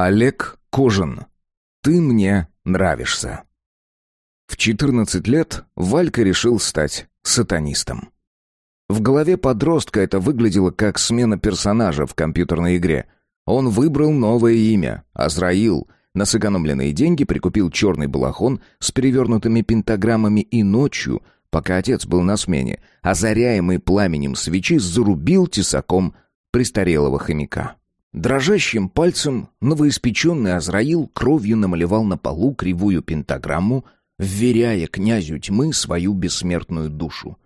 Олег Кожин. Ты мне нравишься. В 14 лет Валька решил стать сатанистом. В голове подростка это выглядело как смена персонажа в компьютерной игре. Он выбрал новое имя — Азраил. На сэкономленные деньги прикупил черный балахон с перевернутыми пентаграммами и ночью, пока отец был на смене, озаряемый пламенем свечи, зарубил тесаком престарелого хомяка. Дрожащим пальцем новоиспеченный Азраил кровью намалевал на полу кривую пентаграмму, вверяя князю тьмы свою бессмертную душу.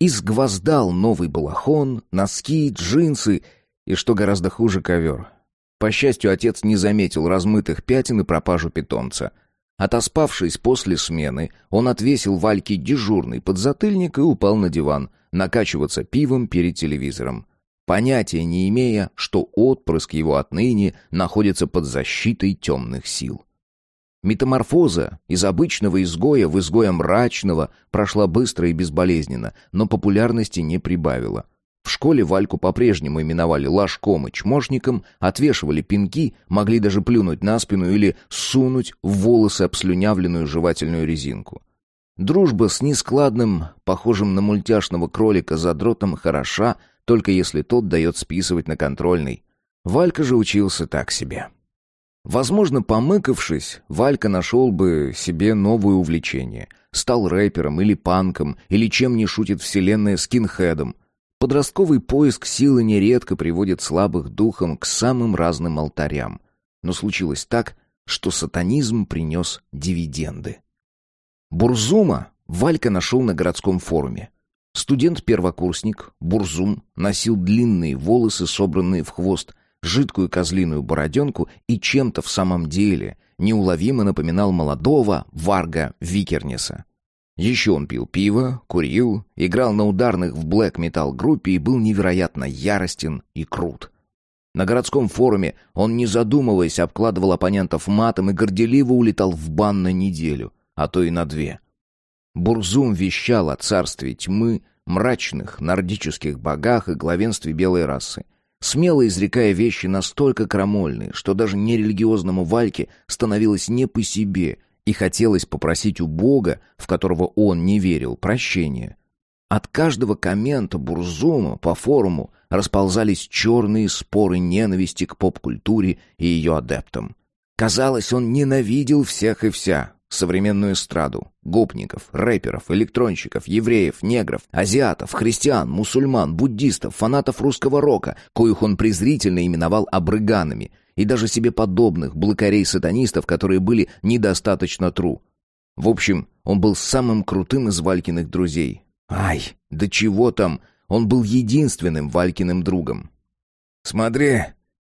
Изгвоздал новый балахон, носки, джинсы и, что гораздо хуже, ковер. По счастью, отец не заметил размытых пятен и пропажу питомца. Отоспавшись после смены, он отвесил Вальке дежурный подзатыльник и упал на диван, накачиваться пивом перед телевизором понятия не имея, что отпрыск его отныне находится под защитой темных сил. Метаморфоза из обычного изгоя в изгоя мрачного прошла быстро и безболезненно, но популярности не прибавила. В школе Вальку по-прежнему именовали ложком и чмошником, отвешивали пинки, могли даже плюнуть на спину или сунуть в волосы обслюнявленную жевательную резинку. Дружба с нескладным, похожим на мультяшного кролика задротом хороша, только если тот дает списывать на контрольный. Валька же учился так себе. Возможно, помыкавшись, Валька нашел бы себе новое увлечение. Стал рэпером или панком, или чем не шутит вселенная скинхедом. Подростковый поиск силы нередко приводит слабых духом к самым разным алтарям. Но случилось так, что сатанизм принес дивиденды. Бурзума Валька нашел на городском форуме. Студент-первокурсник, бурзум, носил длинные волосы, собранные в хвост, жидкую козлиную бороденку и чем-то в самом деле неуловимо напоминал молодого Варга Викернеса. Еще он пил пиво, курил, играл на ударных в блэк-метал группе и был невероятно яростен и крут. На городском форуме он, не задумываясь, обкладывал оппонентов матом и горделиво улетал в бан на неделю, а то и на две. Бурзум вещал о царстве тьмы, мрачных нордических богах и главенстве белой расы. Смело изрекая вещи настолько крамольные, что даже нерелигиозному Вальке становилось не по себе, и хотелось попросить у Бога, в которого он не верил, прощения. От каждого коммента Бурзума по форуму расползались черные споры ненависти к поп-культуре и ее адептам. Казалось, он ненавидел всех и вся, современную эстраду, гопников, рэперов, электронщиков, евреев, негров, азиатов, христиан, мусульман, буддистов, фанатов русского рока, коих он презрительно именовал обрыганами, и даже себе подобных блокарей-сатанистов, которые были недостаточно тру. В общем, он был самым крутым из Валькиных друзей. Ай, да чего там, он был единственным Валькиным другом. «Смотри!»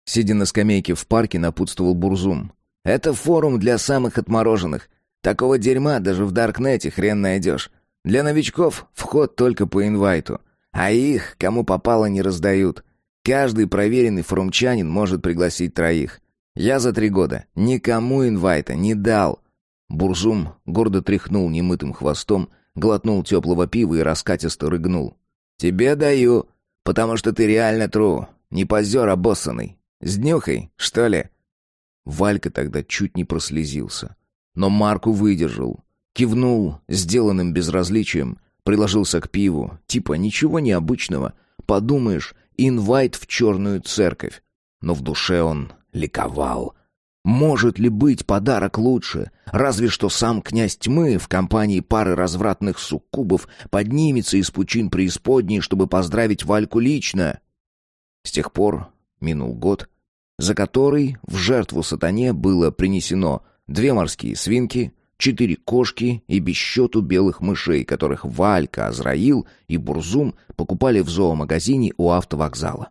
Сидя на скамейке в парке, напутствовал Бурзум. «Это форум для самых отмороженных. Такого дерьма даже в Даркнете хрен найдешь. Для новичков вход только по инвайту. А их, кому попало, не раздают. Каждый проверенный форумчанин может пригласить троих. Я за три года никому инвайта не дал. Бурзум гордо тряхнул немытым хвостом, глотнул теплого пива и раскатисто рыгнул. «Тебе даю, потому что ты реально тру, не позер обоссанный. С днюхой, что ли?» Валька тогда чуть не прослезился. Но Марку выдержал. Кивнул, сделанным безразличием, приложился к пиву. Типа ничего необычного. Подумаешь, инвайт в черную церковь. Но в душе он ликовал. Может ли быть подарок лучше? Разве что сам князь тьмы в компании пары развратных суккубов поднимется из пучин преисподней, чтобы поздравить Вальку лично. С тех пор минул год, за который в жертву сатане было принесено две морские свинки, четыре кошки и без счету белых мышей, которых Валька, Азраил и Бурзум покупали в зоомагазине у автовокзала.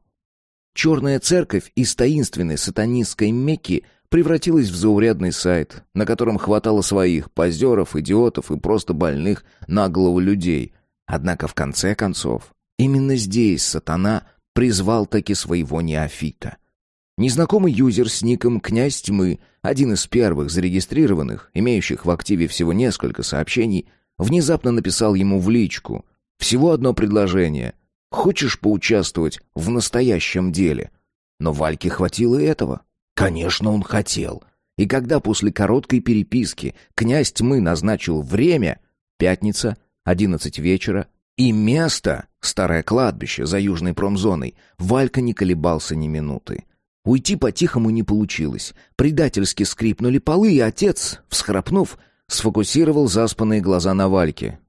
Черная церковь из таинственной сатанистской Мекки превратилась в заурядный сайт, на котором хватало своих позеров, идиотов и просто больных на голову людей. Однако в конце концов, именно здесь сатана призвал таки своего неофита. Незнакомый юзер с ником «Князь тьмы», один из первых зарегистрированных, имеющих в активе всего несколько сообщений, внезапно написал ему в личку. Всего одно предложение. «Хочешь поучаствовать в настоящем деле?» Но Вальке хватило и этого. Конечно, он хотел. И когда после короткой переписки князь тьмы назначил время, пятница, одиннадцать вечера, и место, старое кладбище за южной промзоной, Валька не колебался ни минуты. Уйти по-тихому не получилось. Предательски скрипнули полы, и отец, всхрапнув, сфокусировал заспанные глаза на Вальке.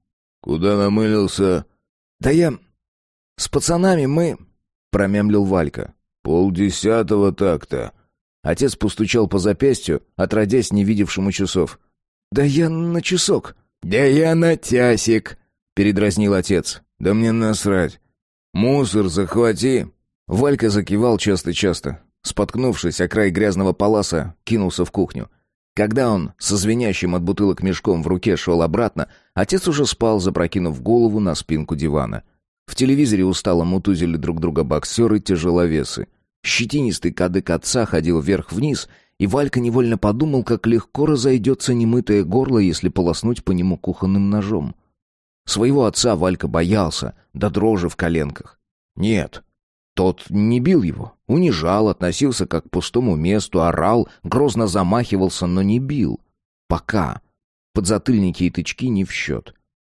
«Куда намылился?» «Да я... с пацанами мы...» — промямлил Валька. «Полдесятого так-то». Отец постучал по запястью, отродясь не видевшему часов. «Да я на часок». «Да я на тясик», — передразнил отец. «Да мне насрать. Мусор захвати». Валька закивал часто-часто. Споткнувшись о край грязного паласа, кинулся в кухню. Когда он со звенящим от бутылок мешком в руке шел обратно, отец уже спал, запрокинув голову на спинку дивана. В телевизоре устало мутузили друг друга боксеры-тяжеловесы. Щетинистый кадык отца ходил вверх-вниз, и Валька невольно подумал, как легко разойдется немытое горло, если полоснуть по нему кухонным ножом. Своего отца Валька боялся, до дрожи в коленках. Нет, тот не бил его, унижал, относился как к пустому месту, орал, грозно замахивался, но не бил. Пока. Подзатыльники и тычки не в счет.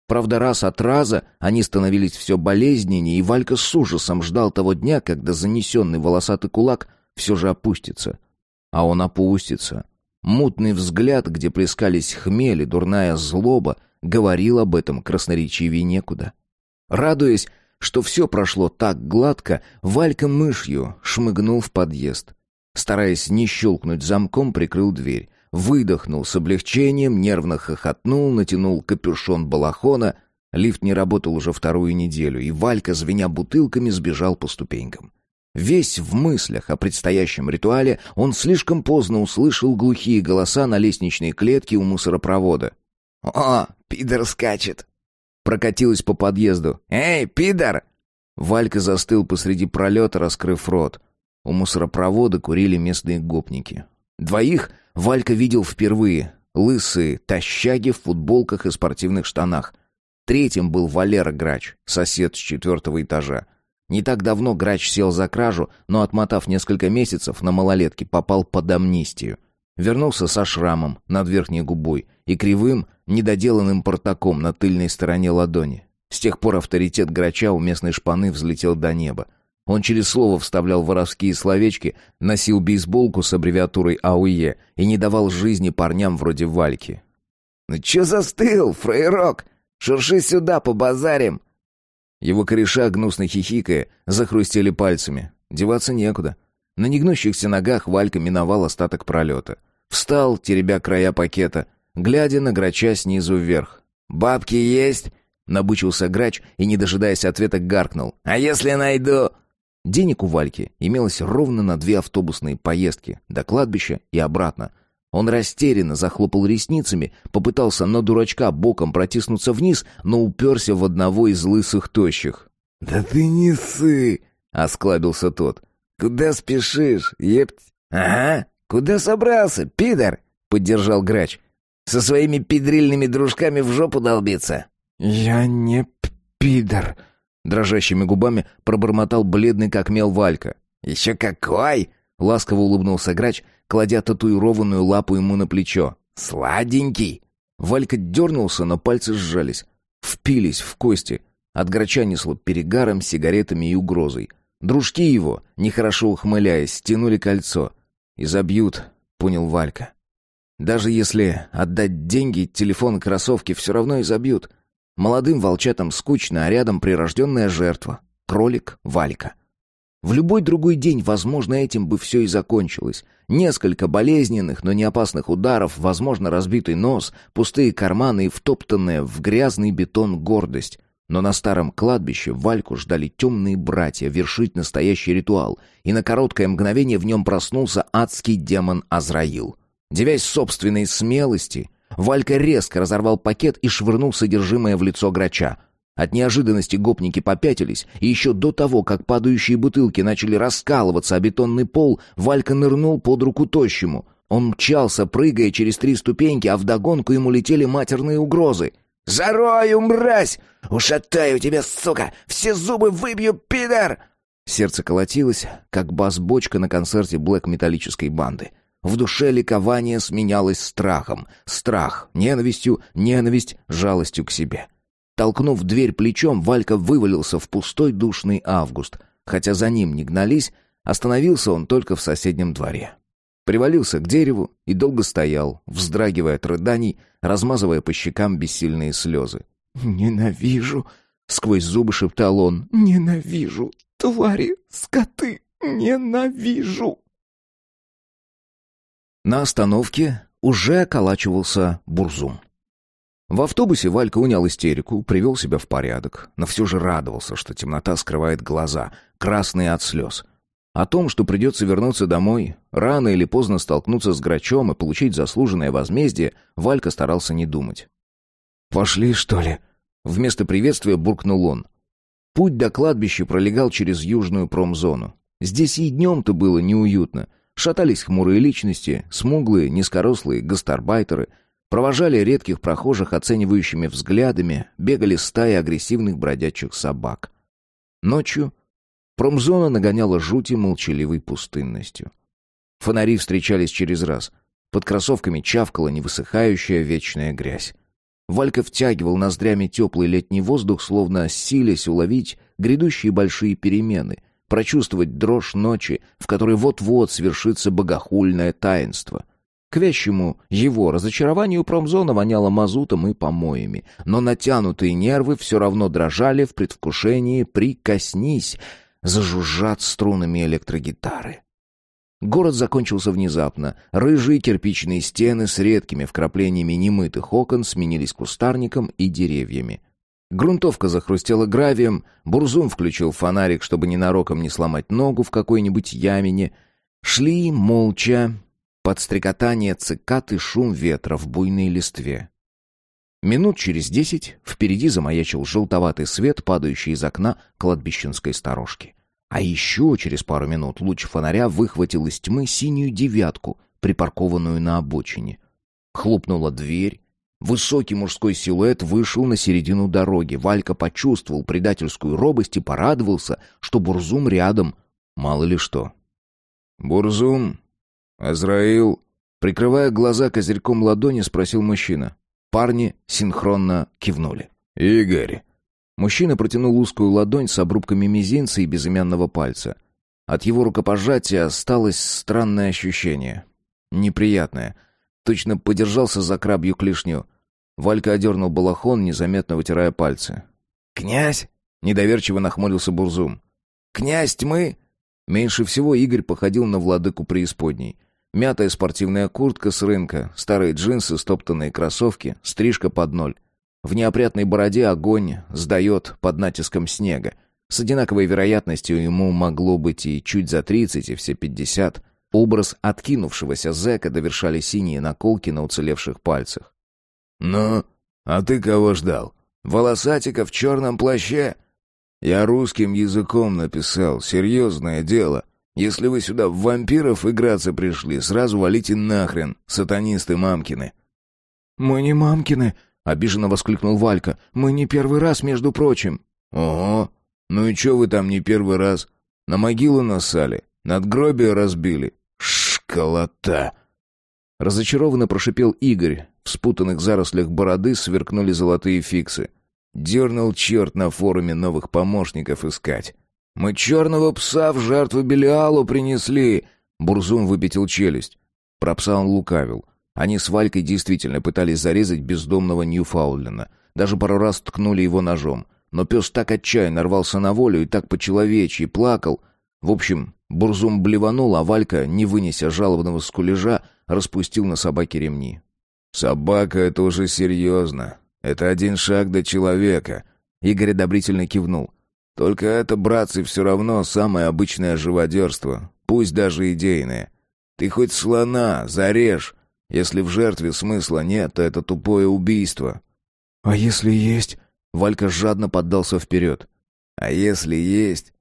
Правда, раз от раза они становились все болезненнее, и Валька с ужасом ждал того дня, когда занесенный волосатый кулак все же опустится. А он опустится. Мутный взгляд, где плескались хмель и дурная злоба, говорил об этом красноречивее некуда. Радуясь, что все прошло так гладко, Валька мышью шмыгнул в подъезд. Стараясь не щелкнуть замком, прикрыл дверь. Выдохнул с облегчением, нервно хохотнул, натянул капюшон балахона. Лифт не работал уже вторую неделю, и Валька, звеня бутылками, сбежал по ступенькам. Весь в мыслях о предстоящем ритуале, он слишком поздно услышал глухие голоса на лестничной клетке у мусоропровода. «О, пидор скачет!» Прокатилась по подъезду. «Эй, пидор!» Валька застыл посреди пролета, раскрыв рот. У мусоропровода курили местные гопники. Двоих Валька видел впервые. Лысые, тащаги в футболках и спортивных штанах. Третьим был Валера Грач, сосед с четвертого этажа. Не так давно Грач сел за кражу, но, отмотав несколько месяцев, на малолетке попал под амнистию. Вернулся со шрамом над верхней губой и кривым, недоделанным портаком на тыльной стороне ладони. С тех пор авторитет Грача у местной шпаны взлетел до неба. Он через слово вставлял воровские словечки, носил бейсболку с аббревиатурой АУЕ и не давал жизни парням вроде Вальки. «Ну чё застыл, фрейрок? Шурши сюда, побазарим!» Его кореша, гнусно хихикая, захрустели пальцами. Деваться некуда. На негнущихся ногах Валька миновал остаток пролета. Встал, теребя края пакета, глядя на грача снизу вверх. «Бабки есть?» — набычился грач и, не дожидаясь ответа, гаркнул. «А если найду?» Денег у Вальки имелось ровно на две автобусные поездки, до кладбища и обратно. Он растерянно захлопал ресницами, попытался на дурачка боком протиснуться вниз, но уперся в одного из лысых тощих. «Да ты не сы!» — осклабился тот. «Куда спешишь, епть?» «Ага, куда собрался, пидор?» — поддержал грач. «Со своими пидрильными дружками в жопу долбиться». «Я не пидор», — дрожащими губами пробормотал бледный как мел Валька. «Еще какой!» — ласково улыбнулся грач, кладя татуированную лапу ему на плечо. «Сладенький!» Валька дернулся, но пальцы сжались. Впились в кости. От грача несло перегаром, сигаретами и угрозой. Дружки его, нехорошо ухмыляясь, стянули кольцо. «И забьют», — понял Валька. «Даже если отдать деньги, телефон кроссовки, все равно и забьют. Молодым волчатам скучно, а рядом прирожденная жертва. Кролик Валька». В любой другой день, возможно, этим бы все и закончилось. Несколько болезненных, но не опасных ударов, возможно, разбитый нос, пустые карманы и втоптанная в грязный бетон гордость. Но на старом кладбище Вальку ждали темные братья вершить настоящий ритуал, и на короткое мгновение в нем проснулся адский демон Азраил. Девясь собственной смелости, Валька резко разорвал пакет и швырнул содержимое в лицо грача. От неожиданности гопники попятились, и еще до того, как падающие бутылки начали раскалываться о бетонный пол, Валька нырнул под руку тощему. Он мчался, прыгая через три ступеньки, а вдогонку ему летели матерные угрозы — «Зарою, мразь! Ушатаю тебя, сука! Все зубы выбью, пидор!» Сердце колотилось, как бас-бочка на концерте блэк-металлической банды. В душе ликование сменялось страхом. Страх — ненавистью, ненависть — жалостью к себе. Толкнув дверь плечом, Валька вывалился в пустой душный август. Хотя за ним не гнались, остановился он только в соседнем дворе. Привалился к дереву и долго стоял, вздрагивая от рыданий, размазывая по щекам бессильные слезы. «Ненавижу!» — сквозь зубы шептал он. «Ненавижу! Твари! Скоты! Ненавижу!» На остановке уже околачивался Бурзум. В автобусе Валька унял истерику, привел себя в порядок, но все же радовался, что темнота скрывает глаза, красные от слез. О том, что придется вернуться домой, рано или поздно столкнуться с грачом и получить заслуженное возмездие, Валька старался не думать. «Пошли, что ли?» Вместо приветствия буркнул он. Путь до кладбища пролегал через южную промзону. Здесь и днем-то было неуютно. Шатались хмурые личности, смуглые, низкорослые гастарбайтеры — Провожали редких прохожих оценивающими взглядами, бегали стаи агрессивных бродячих собак. Ночью промзона нагоняла жути молчаливой пустынностью. Фонари встречались через раз. Под кроссовками чавкала невысыхающая вечная грязь. Валька втягивал ноздрями теплый летний воздух, словно силясь уловить грядущие большие перемены, прочувствовать дрожь ночи, в которой вот-вот свершится богохульное таинство — к вящему его разочарованию промзона воняла мазутом и помоями, но натянутые нервы все равно дрожали в предвкушении «прикоснись», зажужжат струнами электрогитары. Город закончился внезапно. Рыжие кирпичные стены с редкими вкраплениями немытых окон сменились кустарником и деревьями. Грунтовка захрустела гравием, Бурзум включил фонарик, чтобы ненароком не сломать ногу в какой-нибудь ямине. Шли молча, под стрекотание цикад и шум ветра в буйной листве. Минут через десять впереди замаячил желтоватый свет, падающий из окна кладбищенской сторожки. А еще через пару минут луч фонаря выхватил из тьмы синюю девятку, припаркованную на обочине. Хлопнула дверь. Высокий мужской силуэт вышел на середину дороги. Валька почувствовал предательскую робость и порадовался, что Бурзум рядом. Мало ли что. «Бурзум, «Азраил...» Прикрывая глаза козырьком ладони, спросил мужчина. Парни синхронно кивнули. «Игорь...» Мужчина протянул узкую ладонь с обрубками мизинца и безымянного пальца. От его рукопожатия осталось странное ощущение. Неприятное. Точно подержался за крабью клешню. Валька одернул балахон, незаметно вытирая пальцы. «Князь?» — недоверчиво нахмурился Бурзум. «Князь тьмы?» Меньше всего Игорь походил на владыку преисподней. Мятая спортивная куртка с рынка, старые джинсы, стоптанные кроссовки, стрижка под ноль. В неопрятной бороде огонь сдает под натиском снега. С одинаковой вероятностью ему могло быть и чуть за тридцать, и все пятьдесят. Образ откинувшегося зэка довершали синие наколки на уцелевших пальцах. «Ну, а ты кого ждал? Волосатика в черном плаще?» «Я русским языком написал, серьезное дело. Если вы сюда в вампиров играться пришли, сразу валите нахрен, сатанисты мамкины». «Мы не мамкины», — обиженно воскликнул Валька. «Мы не первый раз, между прочим». «Ого! Ну и чё вы там не первый раз? На могилу насали, надгробие разбили. Школота!» Разочарованно прошипел Игорь. В спутанных зарослях бороды сверкнули золотые фиксы. Дернул черт на форуме новых помощников искать. Мы черного пса в жертву Белиалу принесли!» Бурзум выпятил челюсть. Про пса он лукавил. Они с Валькой действительно пытались зарезать бездомного Ньюфаулена. Даже пару раз ткнули его ножом. Но пес так отчаянно рвался на волю и так по-человечьи плакал. В общем, Бурзум блеванул, а Валька, не вынеся жалобного скулежа, распустил на собаке ремни. «Собака — это уже серьезно. Это один шаг до человека». Игорь одобрительно кивнул. Только это, братцы, все равно самое обычное живодерство, пусть даже идейное. Ты хоть слона зарежь. Если в жертве смысла нет, то это тупое убийство. А если есть? Валька жадно поддался вперед. А если есть,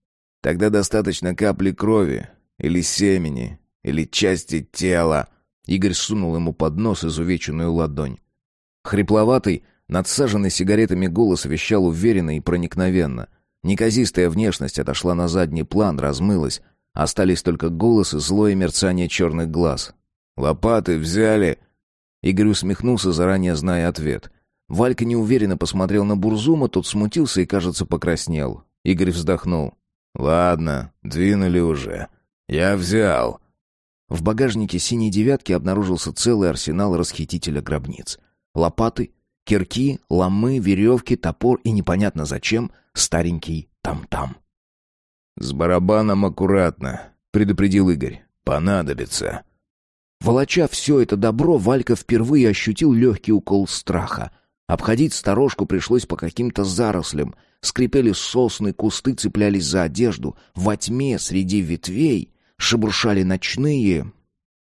тогда достаточно капли крови, или семени, или части тела. Игорь сунул ему под нос изувеченную ладонь. Хрипловатый, надсаженный сигаретами голос вещал уверенно и проникновенно. Неказистая внешность отошла на задний план, размылась. Остались только голос и злое мерцание черных глаз. «Лопаты взяли!» Игорь усмехнулся, заранее зная ответ. Валька неуверенно посмотрел на Бурзума, тот смутился и, кажется, покраснел. Игорь вздохнул. «Ладно, двинули уже. Я взял». В багажнике «Синей девятки» обнаружился целый арсенал расхитителя гробниц. Лопаты, кирки, ломы, веревки, топор и непонятно зачем старенький там-там. «С барабаном аккуратно», — предупредил Игорь. «Понадобится». Волоча все это добро, Валька впервые ощутил легкий укол страха. Обходить сторожку пришлось по каким-то зарослям. Скрипели сосны, кусты цеплялись за одежду. Во тьме среди ветвей шебуршали ночные...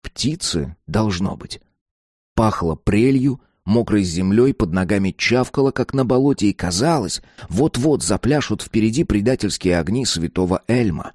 Птицы, должно быть. Пахло прелью, мокрой землей, под ногами чавкало, как на болоте, и казалось, вот-вот запляшут впереди предательские огни святого Эльма.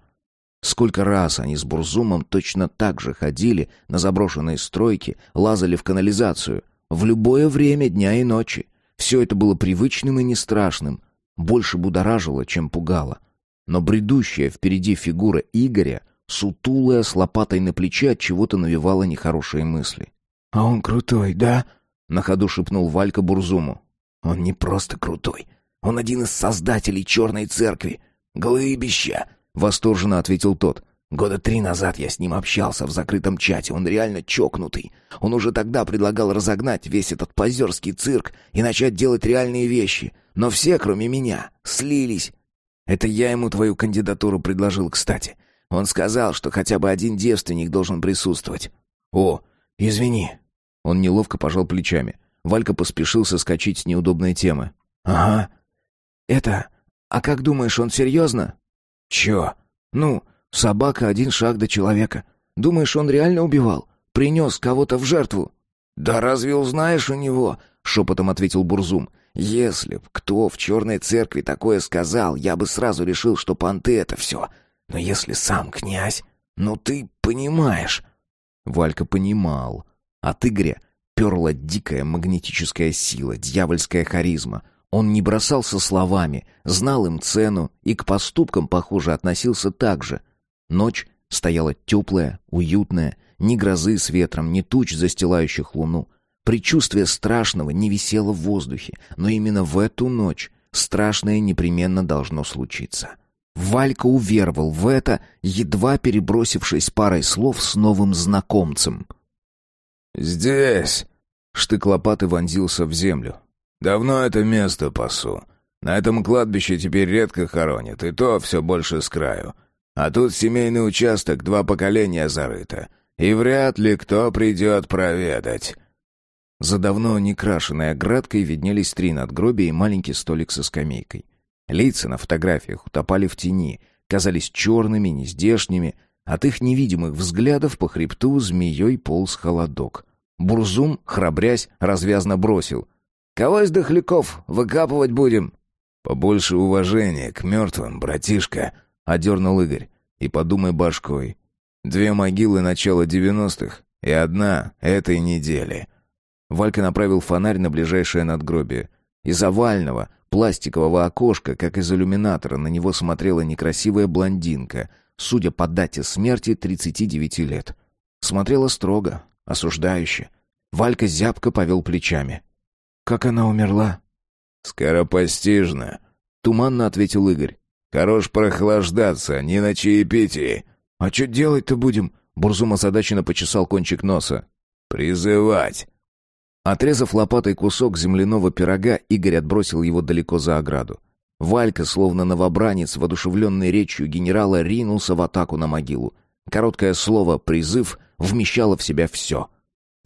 Сколько раз они с Бурзумом точно так же ходили на заброшенные стройки, лазали в канализацию. В любое время дня и ночи. Все это было привычным и не страшным. Больше будоражило, чем пугало. Но бредущая впереди фигура Игоря, сутулая, с лопатой на плече, от чего-то навевала нехорошие мысли. «А он крутой, да?» — на ходу шепнул Валька Бурзуму. «Он не просто крутой. Он один из создателей Черной Церкви. Глыбища!» — восторженно ответил тот. Года три назад я с ним общался в закрытом чате. Он реально чокнутый. Он уже тогда предлагал разогнать весь этот позерский цирк и начать делать реальные вещи. Но все, кроме меня, слились. Это я ему твою кандидатуру предложил, кстати. Он сказал, что хотя бы один девственник должен присутствовать. О, извини. Он неловко пожал плечами. Валька поспешил соскочить с неудобной темы. Ага. Это... А как думаешь, он серьезно? Чё? Ну, Собака один шаг до человека. Думаешь, он реально убивал? Принес кого-то в жертву?» «Да разве узнаешь у него?» — шепотом ответил Бурзум. «Если б кто в черной церкви такое сказал, я бы сразу решил, что понты — это все. Но если сам князь, ну ты понимаешь...» Валька понимал. От Игоря перла дикая магнетическая сила, дьявольская харизма — он не бросался словами, знал им цену и к поступкам, похоже, относился так же. Ночь стояла теплая, уютная, ни грозы с ветром, ни туч, застилающих луну. Предчувствие страшного не висело в воздухе, но именно в эту ночь страшное непременно должно случиться. Валька уверовал в это, едва перебросившись парой слов с новым знакомцем. «Здесь!» — штык лопаты вонзился в землю. «Давно это место пасу. На этом кладбище теперь редко хоронят, и то все больше с краю. А тут семейный участок, два поколения зарыто. И вряд ли кто придет проведать». За давно некрашенной оградкой виднелись три надгробия и маленький столик со скамейкой. Лица на фотографиях утопали в тени, казались черными, нездешними. От их невидимых взглядов по хребту змеей полз холодок. Бурзум, храбрясь, развязно бросил. «Кого из дохляков выкапывать будем?» «Побольше уважения к мертвым, братишка», одернул Игорь. И подумай башкой. Две могилы начала девяностых и одна этой недели. Валька направил фонарь на ближайшее надгробие. Из овального, пластикового окошка, как из иллюминатора, на него смотрела некрасивая блондинка, судя по дате смерти, 39 лет. Смотрела строго, осуждающе. Валька зябко повел плечами. «Как она умерла?» «Скоропостижно», — туманно ответил Игорь. Хорош прохлаждаться, не на чаепитии. А что делать-то будем? Бурзум озадаченно почесал кончик носа. Призывать. Отрезав лопатой кусок земляного пирога, Игорь отбросил его далеко за ограду. Валька, словно новобранец, воодушевленный речью генерала, ринулся в атаку на могилу. Короткое слово «призыв» вмещало в себя все.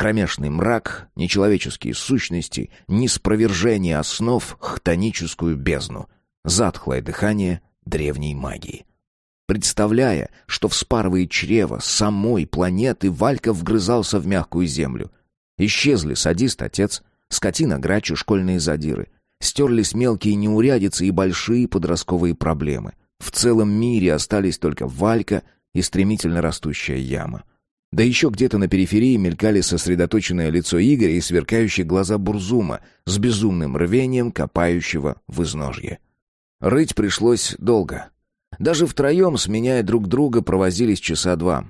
Кромешный мрак, нечеловеческие сущности, неспровержение основ, хтоническую бездну. Затхлое дыхание, древней магии. Представляя, что вспарывает чрево самой планеты, Валька вгрызался в мягкую землю. Исчезли садист-отец, скотина-грач школьные задиры. Стерлись мелкие неурядицы и большие подростковые проблемы. В целом мире остались только Валька и стремительно растущая яма. Да еще где-то на периферии мелькали сосредоточенное лицо Игоря и сверкающие глаза Бурзума с безумным рвением копающего в изножье. Рыть пришлось долго. Даже втроем, сменяя друг друга, провозились часа два.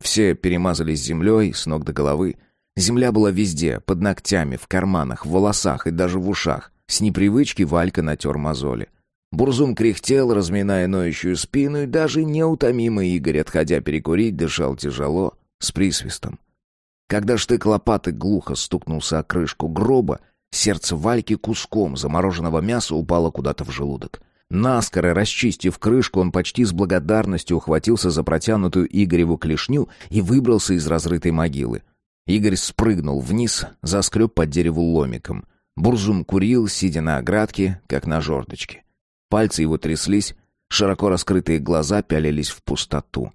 Все перемазались землей с ног до головы. Земля была везде, под ногтями, в карманах, в волосах и даже в ушах. С непривычки Валька натер мозоли. Бурзум кряхтел, разминая ноющую спину, и даже неутомимый Игорь, отходя перекурить, дышал тяжело, с присвистом. Когда штык лопаты глухо стукнулся о крышку гроба, сердце Вальки куском замороженного мяса упало куда-то в желудок. Наскоро расчистив крышку, он почти с благодарностью ухватился за протянутую Игореву клешню и выбрался из разрытой могилы. Игорь спрыгнул вниз, заскреб под дереву ломиком. Бурзум курил, сидя на оградке, как на жердочке. Пальцы его тряслись, широко раскрытые глаза пялились в пустоту.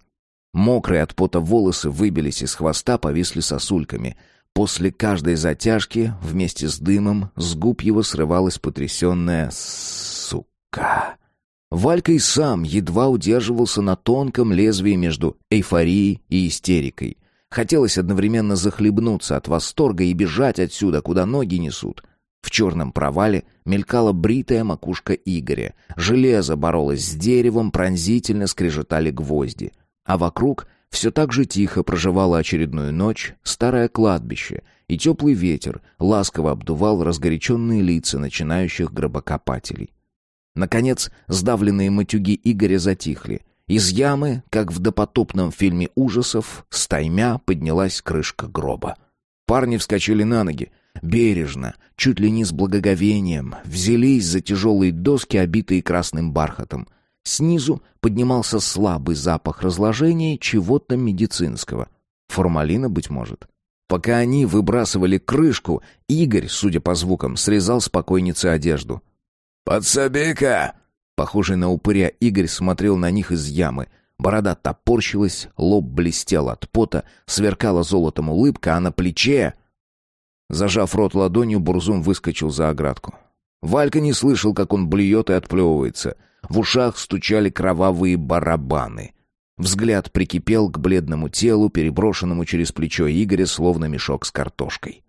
Мокрые от пота волосы выбились из хвоста, повисли сосульками. После каждой затяжки, вместе с дымом, с губ его срывалась потрясенная «сука». Валька и сам едва удерживался на тонком лезвии между эйфорией и истерикой. Хотелось одновременно захлебнуться от восторга и бежать отсюда, куда ноги несут. В черном провале мелькала бритая макушка Игоря. Железо боролось с деревом, пронзительно скрежетали гвозди. А вокруг все так же тихо проживало очередную ночь старое кладбище, и теплый ветер ласково обдувал разгоряченные лица начинающих гробокопателей. Наконец, сдавленные матюги Игоря затихли. Из ямы, как в допотопном фильме ужасов, стаймя поднялась крышка гроба. Парни вскочили на ноги, бережно, чуть ли не с благоговением, взялись за тяжелые доски, обитые красным бархатом. Снизу поднимался слабый запах разложения чего-то медицинского. Формалина, быть может. Пока они выбрасывали крышку, Игорь, судя по звукам, срезал с покойницы одежду. «Подсоби-ка!» Похожий на упыря Игорь смотрел на них из ямы. Борода топорщилась, лоб блестел от пота, сверкала золотом улыбка, а на плече... Зажав рот ладонью, Бурзум выскочил за оградку. Валька не слышал, как он блюет и отплевывается. В ушах стучали кровавые барабаны. Взгляд прикипел к бледному телу, переброшенному через плечо Игоря, словно мешок с картошкой.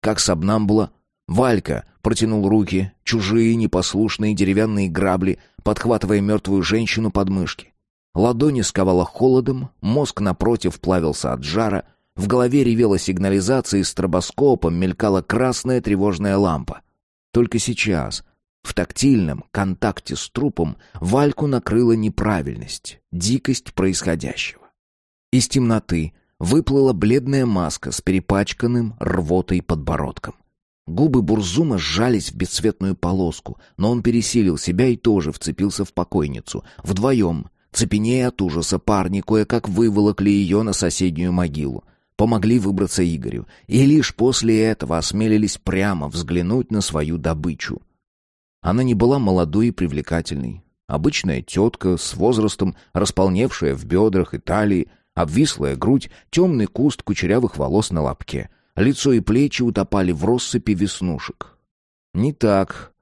Как сабнамбула, Валька протянул руки, чужие непослушные деревянные грабли, подхватывая мертвую женщину под мышки. Ладони сковало холодом, мозг напротив плавился от жара — в голове ревела сигнализация, и стробоскопом мелькала красная тревожная лампа. Только сейчас, в тактильном контакте с трупом, Вальку накрыла неправильность, дикость происходящего. Из темноты выплыла бледная маска с перепачканным рвотой подбородком. Губы Бурзума сжались в бесцветную полоску, но он пересилил себя и тоже вцепился в покойницу. Вдвоем, цепенея от ужаса, парни кое-как выволокли ее на соседнюю могилу помогли выбраться Игорю, и лишь после этого осмелились прямо взглянуть на свою добычу. Она не была молодой и привлекательной. Обычная тетка с возрастом, располневшая в бедрах и талии, обвислая грудь, темный куст кучерявых волос на лобке. Лицо и плечи утопали в россыпи веснушек. Не так.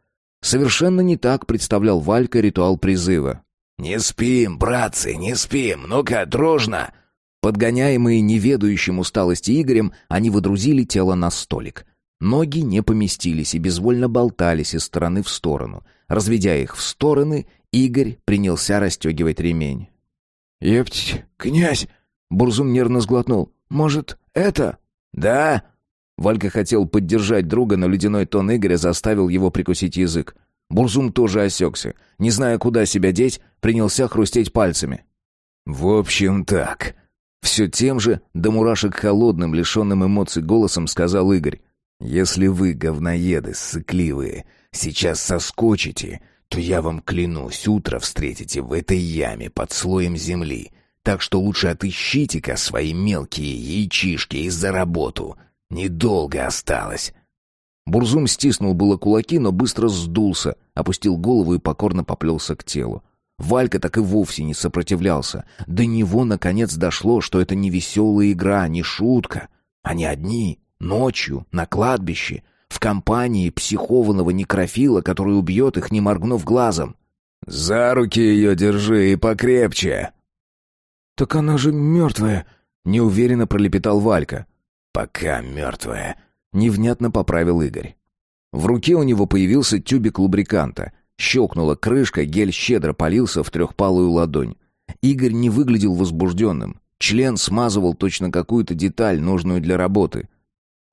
Совершенно не так представлял Валька ритуал призыва. «Не спим, братцы, не спим! Ну-ка, дружно!» Подгоняемые неведающим усталости Игорем, они выдрузили тело на столик. Ноги не поместились и безвольно болтались из стороны в сторону. Разведя их в стороны, Игорь принялся расстегивать ремень. «Ептить, князь!» Бурзум нервно сглотнул. «Может, это?» «Да?» Валька хотел поддержать друга, но ледяной тон Игоря заставил его прикусить язык. Бурзум тоже осекся. Не зная, куда себя деть, принялся хрустеть пальцами. «В общем, так», все тем же, до мурашек холодным, лишенным эмоций голосом сказал Игорь. «Если вы, говноеды сыкливые, сейчас соскочите, то я вам клянусь, утро встретите в этой яме под слоем земли. Так что лучше отыщите-ка свои мелкие яичишки и за работу. Недолго осталось». Бурзум стиснул было кулаки, но быстро сдулся, опустил голову и покорно поплелся к телу. Валька так и вовсе не сопротивлялся. До него наконец дошло, что это не веселая игра, не шутка. Они одни, ночью, на кладбище, в компании психованного некрофила, который убьет их, не моргнув глазом. «За руки ее держи и покрепче!» «Так она же мертвая!» — неуверенно пролепетал Валька. «Пока мертвая!» — невнятно поправил Игорь. В руке у него появился тюбик лубриканта — Щелкнула крышка, гель щедро полился в трехпалую ладонь. Игорь не выглядел возбужденным. Член смазывал точно какую-то деталь, нужную для работы.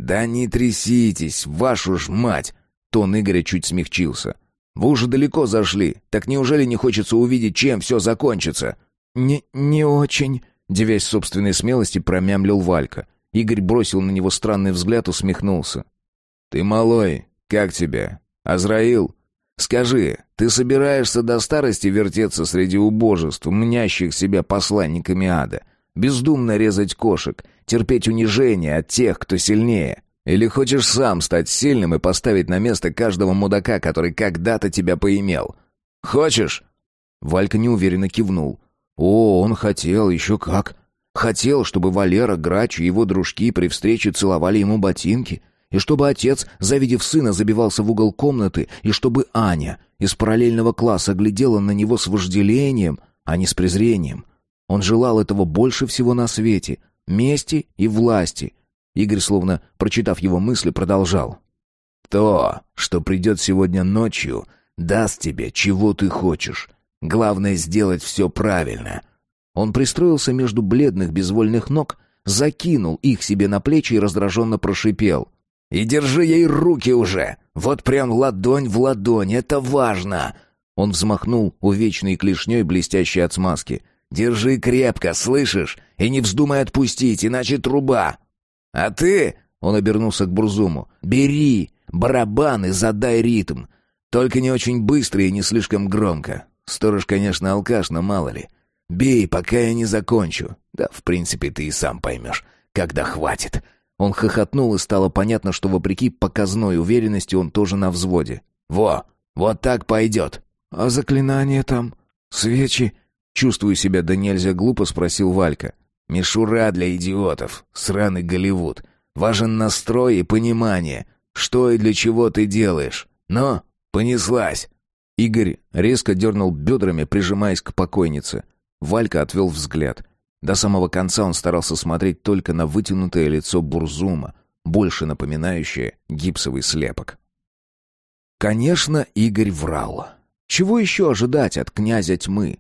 «Да не тряситесь, вашу ж мать!» Тон Игоря чуть смягчился. «Вы уже далеко зашли. Так неужели не хочется увидеть, чем все закончится?» «Не... не очень...» Девясь собственной смелости, промямлил Валька. Игорь бросил на него странный взгляд, усмехнулся. «Ты малой, как тебя? Азраил? Скажи, ты собираешься до старости вертеться среди убожеств, мнящих себя посланниками ада, бездумно резать кошек, терпеть унижение от тех, кто сильнее? Или хочешь сам стать сильным и поставить на место каждого мудака, который когда-то тебя поимел? Хочешь?» Валька неуверенно кивнул. О, он хотел, еще как. Хотел, чтобы Валера, Грач и его дружки при встрече целовали ему ботинки, и чтобы отец, завидев сына, забивался в угол комнаты, и чтобы Аня из параллельного класса глядела на него с вожделением, а не с презрением. Он желал этого больше всего на свете — мести и власти. Игорь, словно прочитав его мысли, продолжал. «То, что придет сегодня ночью, даст тебе, чего ты хочешь, Главное сделать все правильно. Он пристроился между бледных безвольных ног, закинул их себе на плечи и раздраженно прошипел. «И держи ей руки уже! Вот прям ладонь в ладонь, это важно!» Он взмахнул увечной клешней, блестящей от смазки. «Держи крепко, слышишь? И не вздумай отпустить, иначе труба!» «А ты...» — он обернулся к Бурзуму. «Бери барабан и задай ритм. Только не очень быстро и не слишком громко. Сторож, конечно, алкаш, но мало ли. Бей, пока я не закончу. Да, в принципе, ты и сам поймешь, когда хватит». Он хохотнул, и стало понятно, что, вопреки показной уверенности, он тоже на взводе. «Во, вот так пойдет». «А заклинание там? Свечи?» Чувствую себя да нельзя глупо, спросил Валька. «Мишура для идиотов, сраный Голливуд. Важен настрой и понимание, что и для чего ты делаешь. Но понеслась». Игорь резко дернул бедрами, прижимаясь к покойнице. Валька отвел взгляд. До самого конца он старался смотреть только на вытянутое лицо Бурзума, больше напоминающее гипсовый слепок. Конечно, Игорь врал. Чего еще ожидать от князя тьмы?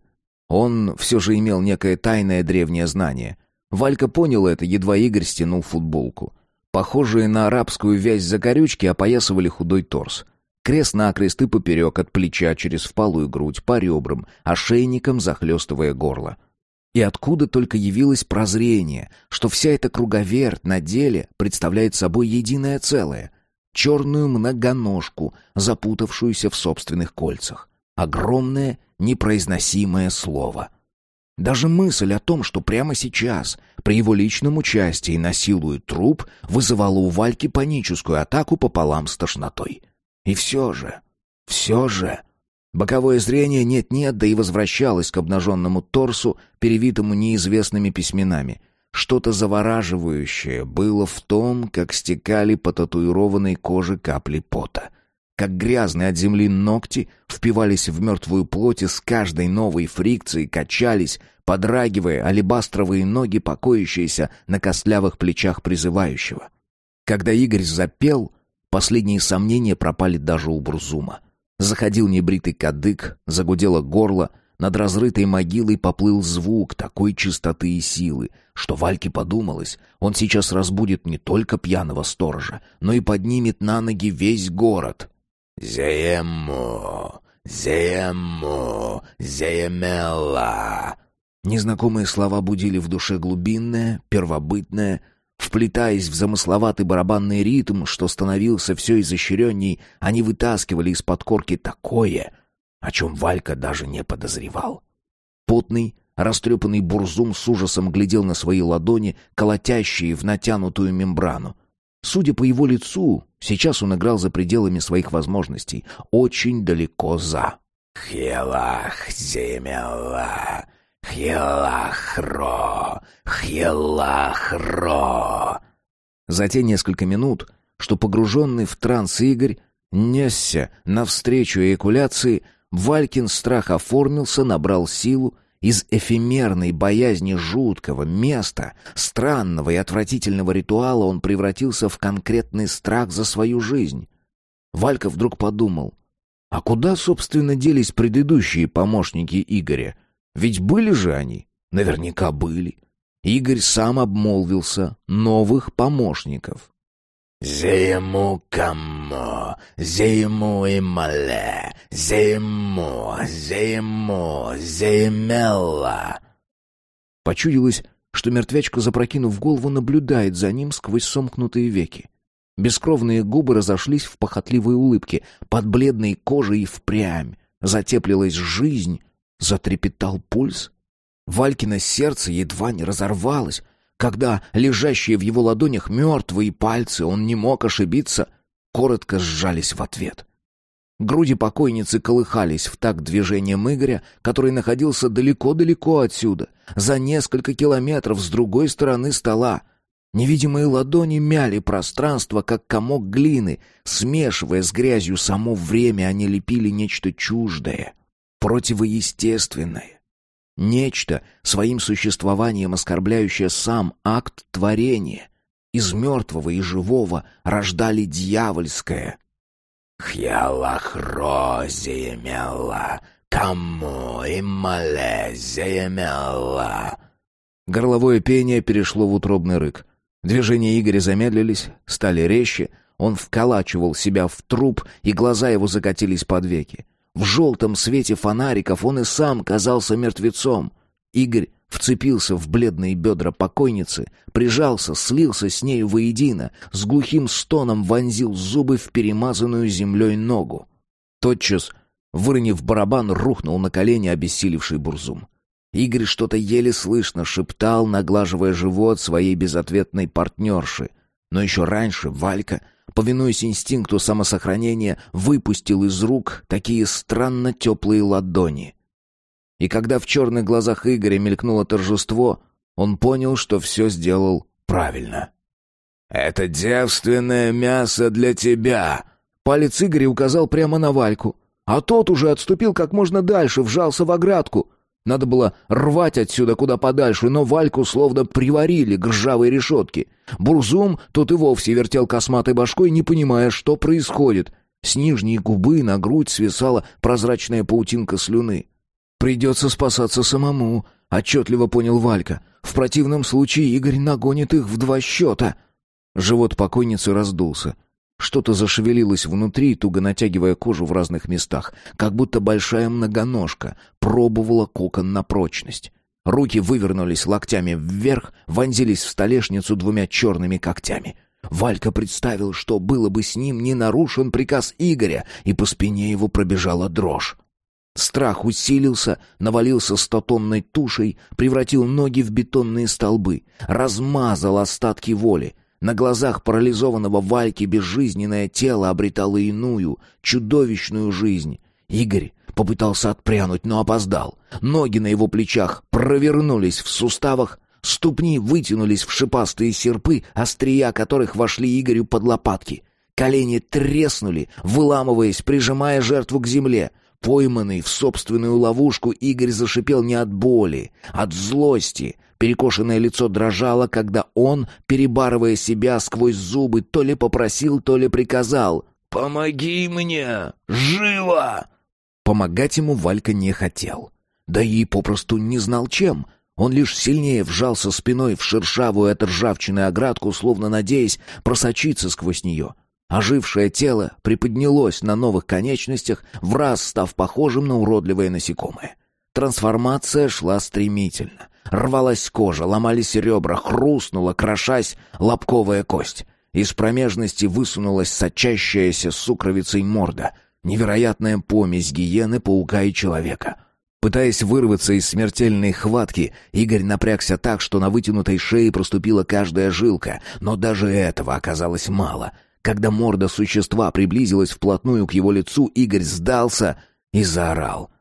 Он все же имел некое тайное древнее знание. Валька понял это, едва Игорь стянул футболку. Похожие на арабскую вязь закорючки опоясывали худой торс. Крест-накрест и поперек от плеча через впалую грудь, по ребрам, ошейником захлестывая горло. И откуда только явилось прозрение, что вся эта круговерть на деле представляет собой единое целое. Черную многоножку, запутавшуюся в собственных кольцах. Огромное, непроизносимое слово. Даже мысль о том, что прямо сейчас, при его личном участии насилуют труп, вызывала у Вальки паническую атаку пополам с тошнотой. И все же, все же... Боковое зрение нет-нет, да и возвращалось к обнаженному торсу, перевитому неизвестными письменами. Что-то завораживающее было в том, как стекали по татуированной коже капли пота. Как грязные от земли ногти впивались в мертвую плоть и с каждой новой фрикцией качались, подрагивая алебастровые ноги, покоящиеся на костлявых плечах призывающего. Когда Игорь запел, Последние сомнения пропали даже у Бурзума. Заходил небритый кадык, загудело горло, над разрытой могилой поплыл звук такой чистоты и силы, что Вальке подумалось, он сейчас разбудит не только пьяного сторожа, но и поднимет на ноги весь город. «Зеему! Зеему! Зеемелла!» Незнакомые слова будили в душе глубинное, первобытное, Вплетаясь в замысловатый барабанный ритм, что становился все изощренней, они вытаскивали из-под корки такое, о чем Валька даже не подозревал. Потный, растрепанный бурзум с ужасом глядел на свои ладони, колотящие в натянутую мембрану. Судя по его лицу, сейчас он играл за пределами своих возможностей, очень далеко за. «Хелах земела, «Хелахро! Хелахро!» За те несколько минут, что погруженный в транс Игорь несся навстречу эякуляции, Валькин страх оформился, набрал силу, из эфемерной боязни жуткого места, странного и отвратительного ритуала он превратился в конкретный страх за свою жизнь. Валька вдруг подумал, А куда, собственно, делись предыдущие помощники Игоря? Ведь были же они? Наверняка были. Игорь сам обмолвился новых помощников. «Зиму кому, зиму и мале, зиму, зиму, зимела». Почудилось, что мертвячка, запрокинув голову, наблюдает за ним сквозь сомкнутые веки. Бескровные губы разошлись в похотливой улыбке, под бледной кожей и впрямь. Затеплилась жизнь, затрепетал пульс. Валькино сердце едва не разорвалось, когда лежащие в его ладонях мертвые пальцы, он не мог ошибиться, коротко сжались в ответ. Груди покойницы колыхались в такт движением Игоря, который находился далеко-далеко отсюда, за несколько километров с другой стороны стола. Невидимые ладони мяли пространство, как комок глины, смешивая с грязью само время, они лепили нечто чуждое, противоестественное. Нечто, своим существованием оскорбляющее сам акт творения. Из мертвого и живого рождали дьявольское. «Хьялахро земела, кому и мале земела». Горловое пение перешло в утробный рык. Движения Игоря замедлились, стали резче, он вколачивал себя в труп, и глаза его закатились под веки. В желтом свете фонариков он и сам казался мертвецом. Игорь вцепился в бледные бедра покойницы, прижался, слился с нею воедино, с глухим стоном вонзил зубы в перемазанную землей ногу. Тотчас, выронив барабан, рухнул на колени обессилевший Бурзум. Игорь что-то еле слышно шептал, наглаживая живот своей безответной партнерши. Но еще раньше Валька, повинуясь инстинкту самосохранения, выпустил из рук такие странно теплые ладони. И когда в черных глазах Игоря мелькнуло торжество, он понял, что все сделал правильно. «Это девственное мясо для тебя!» Палец Игоря указал прямо на Вальку, а тот уже отступил как можно дальше, вжался в оградку — надо было рвать отсюда куда подальше, но Вальку словно приварили к ржавой решетке. Бурзум тот и вовсе вертел косматой башкой, не понимая, что происходит. С нижней губы на грудь свисала прозрачная паутинка слюны. «Придется спасаться самому», — отчетливо понял Валька. «В противном случае Игорь нагонит их в два счета». Живот покойницы раздулся. Что-то зашевелилось внутри, туго натягивая кожу в разных местах, как будто большая многоножка пробовала кокон на прочность. Руки вывернулись локтями вверх, вонзились в столешницу двумя черными когтями. Валька представил, что было бы с ним не нарушен приказ Игоря, и по спине его пробежала дрожь. Страх усилился, навалился стотонной тушей, превратил ноги в бетонные столбы, размазал остатки воли, на глазах парализованного Вальки безжизненное тело обретало иную, чудовищную жизнь. Игорь попытался отпрянуть, но опоздал. Ноги на его плечах провернулись в суставах, ступни вытянулись в шипастые серпы, острия которых вошли Игорю под лопатки. Колени треснули, выламываясь, прижимая жертву к земле. Пойманный в собственную ловушку, Игорь зашипел не от боли, от злости. Перекошенное лицо дрожало, когда он, перебарывая себя сквозь зубы, то ли попросил, то ли приказал. «Помоги мне! Живо!» Помогать ему Валька не хотел. Да и попросту не знал чем. Он лишь сильнее вжался спиной в шершавую от ржавчины оградку, словно надеясь просочиться сквозь нее. Ожившее тело приподнялось на новых конечностях, в раз став похожим на уродливое насекомое. Трансформация шла стремительно. Рвалась кожа, ломались ребра, хрустнула, крошась лобковая кость. Из промежности высунулась сочащаяся сукровицей морда. Невероятная помесь гиены, паука и человека. Пытаясь вырваться из смертельной хватки, Игорь напрягся так, что на вытянутой шее проступила каждая жилка, но даже этого оказалось мало — когда морда существа приблизилась вплотную к его лицу, Игорь сдался и заорал.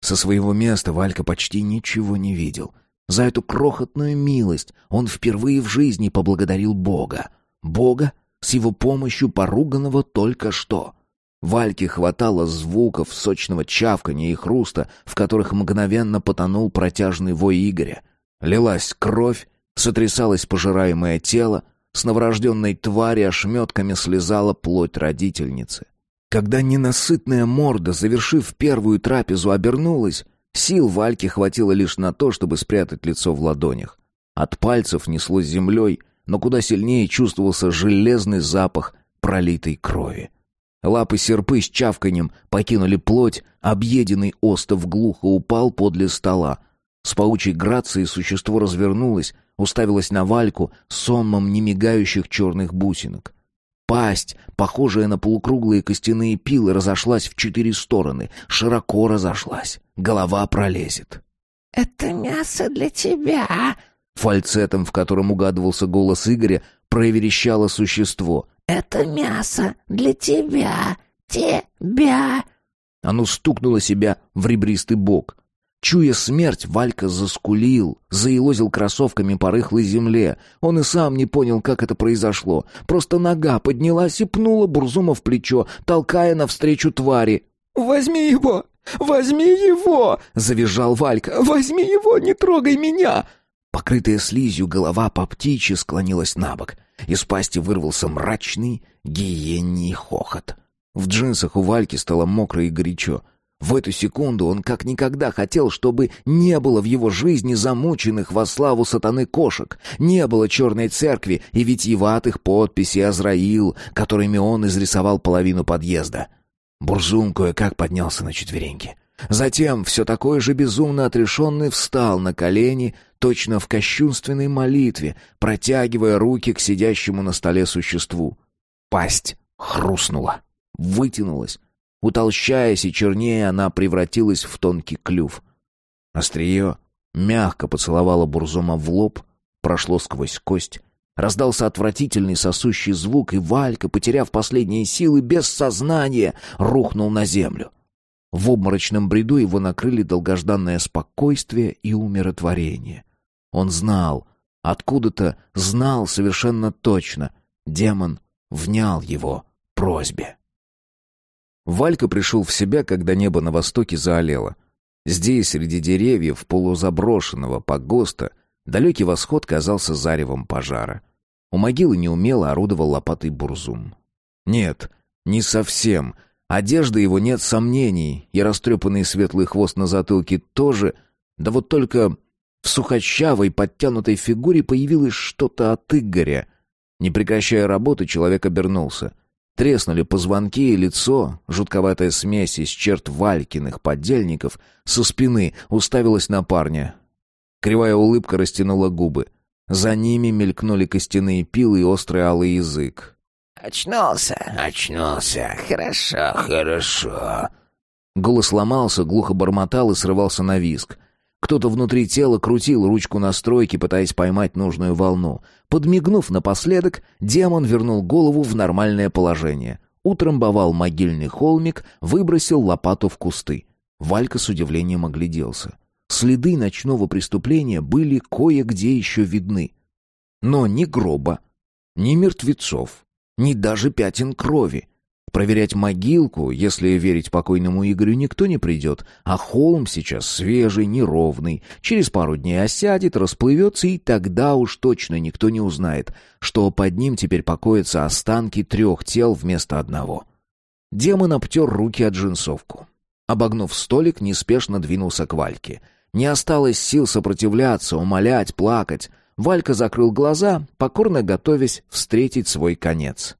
Со своего места Валька почти ничего не видел. За эту крохотную милость он впервые в жизни поблагодарил Бога. Бога с его помощью поруганного только что. Вальке хватало звуков сочного чавкания и хруста, в которых мгновенно потонул протяжный вой Игоря. Лилась кровь, сотрясалось пожираемое тело, с новорожденной твари ошметками слезала плоть родительницы. Когда ненасытная морда, завершив первую трапезу, обернулась, сил Вальки хватило лишь на то, чтобы спрятать лицо в ладонях. От пальцев несло землей, но куда сильнее чувствовался железный запах пролитой крови. Лапы-серпы с чавканьем покинули плоть, объеденный остов глухо упал подле стола. С паучьей грацией существо развернулось, уставилось на Вальку сонмом немигающих черных бусинок. Пасть, похожая на полукруглые костяные пилы, разошлась в четыре стороны, широко разошлась. Голова пролезет. «Это мясо для тебя!» Фальцетом, в котором угадывался голос Игоря, проверещало существо. «Это мясо для тебя! Тебя!» Оно стукнуло себя в ребристый бок. Чуя смерть, Валька заскулил, заилозил кроссовками по рыхлой земле. Он и сам не понял, как это произошло. Просто нога поднялась и пнула Бурзума в плечо, толкая навстречу твари. «Возьми его! Возьми его!» — завизжал Валька. «Возьми его, не трогай меня!» Покрытая слизью голова по птичьи склонилась на бок. Из пасти вырвался мрачный гиений хохот. В джинсах у Вальки стало мокро и горячо. В эту секунду он как никогда хотел, чтобы не было в его жизни замученных во славу сатаны кошек, не было черной церкви и витиеватых подписей Азраил, которыми он изрисовал половину подъезда. Бурзум кое-как поднялся на четвереньки. Затем, все такой же безумно отрешенный, встал на колени, точно в кощунственной молитве, протягивая руки к сидящему на столе существу. Пасть хрустнула, вытянулась, Утолщаясь и чернее, она превратилась в тонкий клюв. Острие мягко поцеловало Бурзома в лоб, прошло сквозь кость. Раздался отвратительный сосущий звук, и Валька, потеряв последние силы, без сознания рухнул на землю. В обморочном бреду его накрыли долгожданное спокойствие и умиротворение. Он знал, откуда-то знал совершенно точно, демон внял его просьбе. Валька пришел в себя, когда небо на востоке заолело. Здесь, среди деревьев полузаброшенного погоста, далекий восход казался заревом пожара. У могилы неумело орудовал лопатой бурзум. Нет, не совсем. Одежда его нет сомнений, и растрепанный светлый хвост на затылке тоже, да вот только в сухощавой, подтянутой фигуре появилось что-то от Игоря. Не прекращая работы, человек обернулся — Треснули позвонки и лицо, жутковатая смесь из черт Валькиных подельников, со спины уставилась на парня. Кривая улыбка растянула губы. За ними мелькнули костяные пилы и острый алый язык. «Очнулся, очнулся. Хорошо, хорошо». Голос ломался, глухо бормотал и срывался на виск. Кто-то внутри тела крутил ручку настройки, пытаясь поймать нужную волну. Подмигнув напоследок, демон вернул голову в нормальное положение. Утрамбовал могильный холмик, выбросил лопату в кусты. Валька с удивлением огляделся. Следы ночного преступления были кое-где еще видны. Но ни гроба, ни мертвецов, ни даже пятен крови. Проверять могилку, если верить покойному Игорю, никто не придет, а холм сейчас свежий, неровный. Через пару дней осядет, расплывется, и тогда уж точно никто не узнает, что под ним теперь покоятся останки трех тел вместо одного. Демон обтер руки от джинсовку. Обогнув столик, неспешно двинулся к Вальке. Не осталось сил сопротивляться, умолять, плакать. Валька закрыл глаза, покорно готовясь встретить свой конец.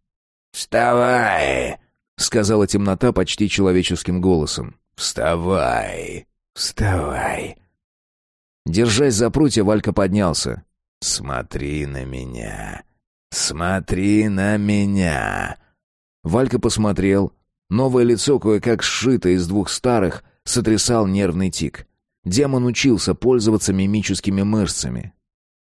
«Вставай!» — сказала темнота почти человеческим голосом. «Вставай! Вставай!» Держась за прутья, Валька поднялся. «Смотри на меня! Смотри на меня!» Валька посмотрел. Новое лицо, кое-как сшито из двух старых, сотрясал нервный тик. Демон учился пользоваться мимическими мышцами.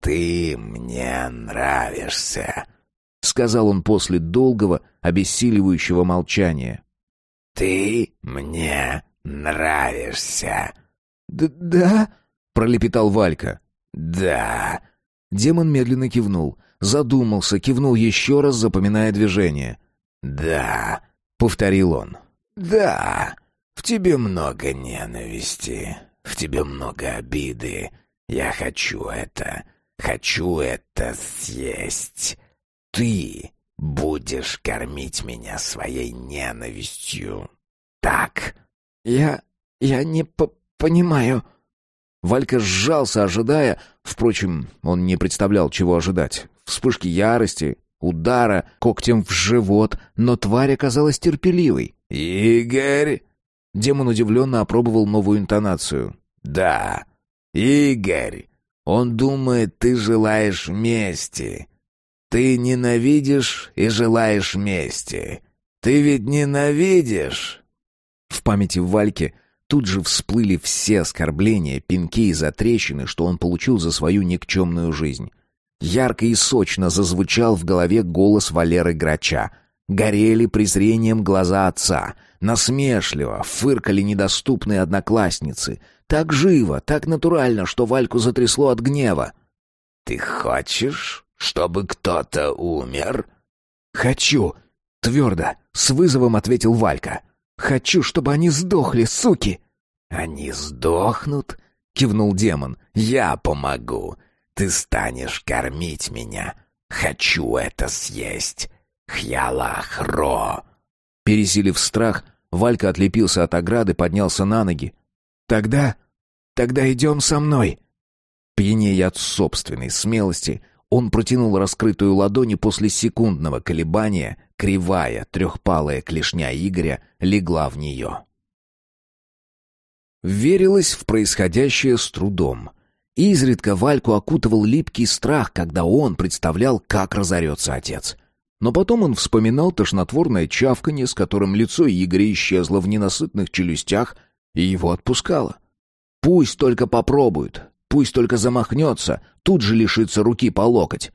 «Ты мне нравишься!» — сказал он после долгого, обессиливающего молчания. «Ты мне нравишься». «Да?» — пролепетал Валька. «Да». Демон медленно кивнул, задумался, кивнул еще раз, запоминая движение. «Да», — повторил он. «Да, в тебе много ненависти, в тебе много обиды. Я хочу это, хочу это съесть». Ты будешь кормить меня своей ненавистью. Так. Я... я не по понимаю. Валька сжался, ожидая... Впрочем, он не представлял, чего ожидать. Вспышки ярости, удара, когтем в живот, но тварь оказалась терпеливой. «Игорь!» Демон удивленно опробовал новую интонацию. «Да, Игорь. Он думает, ты желаешь мести. Ты ненавидишь и желаешь мести. Ты ведь ненавидишь!» В памяти Вальки тут же всплыли все оскорбления, пинки и затрещины, что он получил за свою никчемную жизнь. Ярко и сочно зазвучал в голове голос Валеры Грача. Горели презрением глаза отца. Насмешливо фыркали недоступные одноклассницы. Так живо, так натурально, что Вальку затрясло от гнева. «Ты хочешь, чтобы кто-то умер?» «Хочу!» — твердо, с вызовом ответил Валька. «Хочу, чтобы они сдохли, суки!» «Они сдохнут?» — кивнул демон. «Я помогу. Ты станешь кормить меня. Хочу это съесть. Хьялахро!» Пересилив страх, Валька отлепился от ограды, поднялся на ноги. «Тогда... тогда идем со мной!» Пьянея от собственной смелости, он протянул раскрытую ладонь и после секундного колебания кривая, трехпалая клешня Игоря легла в нее. Верилось в происходящее с трудом — Изредка Вальку окутывал липкий страх, когда он представлял, как разорется отец. Но потом он вспоминал тошнотворное чавканье, с которым лицо Игоря исчезло в ненасытных челюстях, и его отпускало. Пусть только попробует, пусть только замахнется, тут же лишится руки по локоть.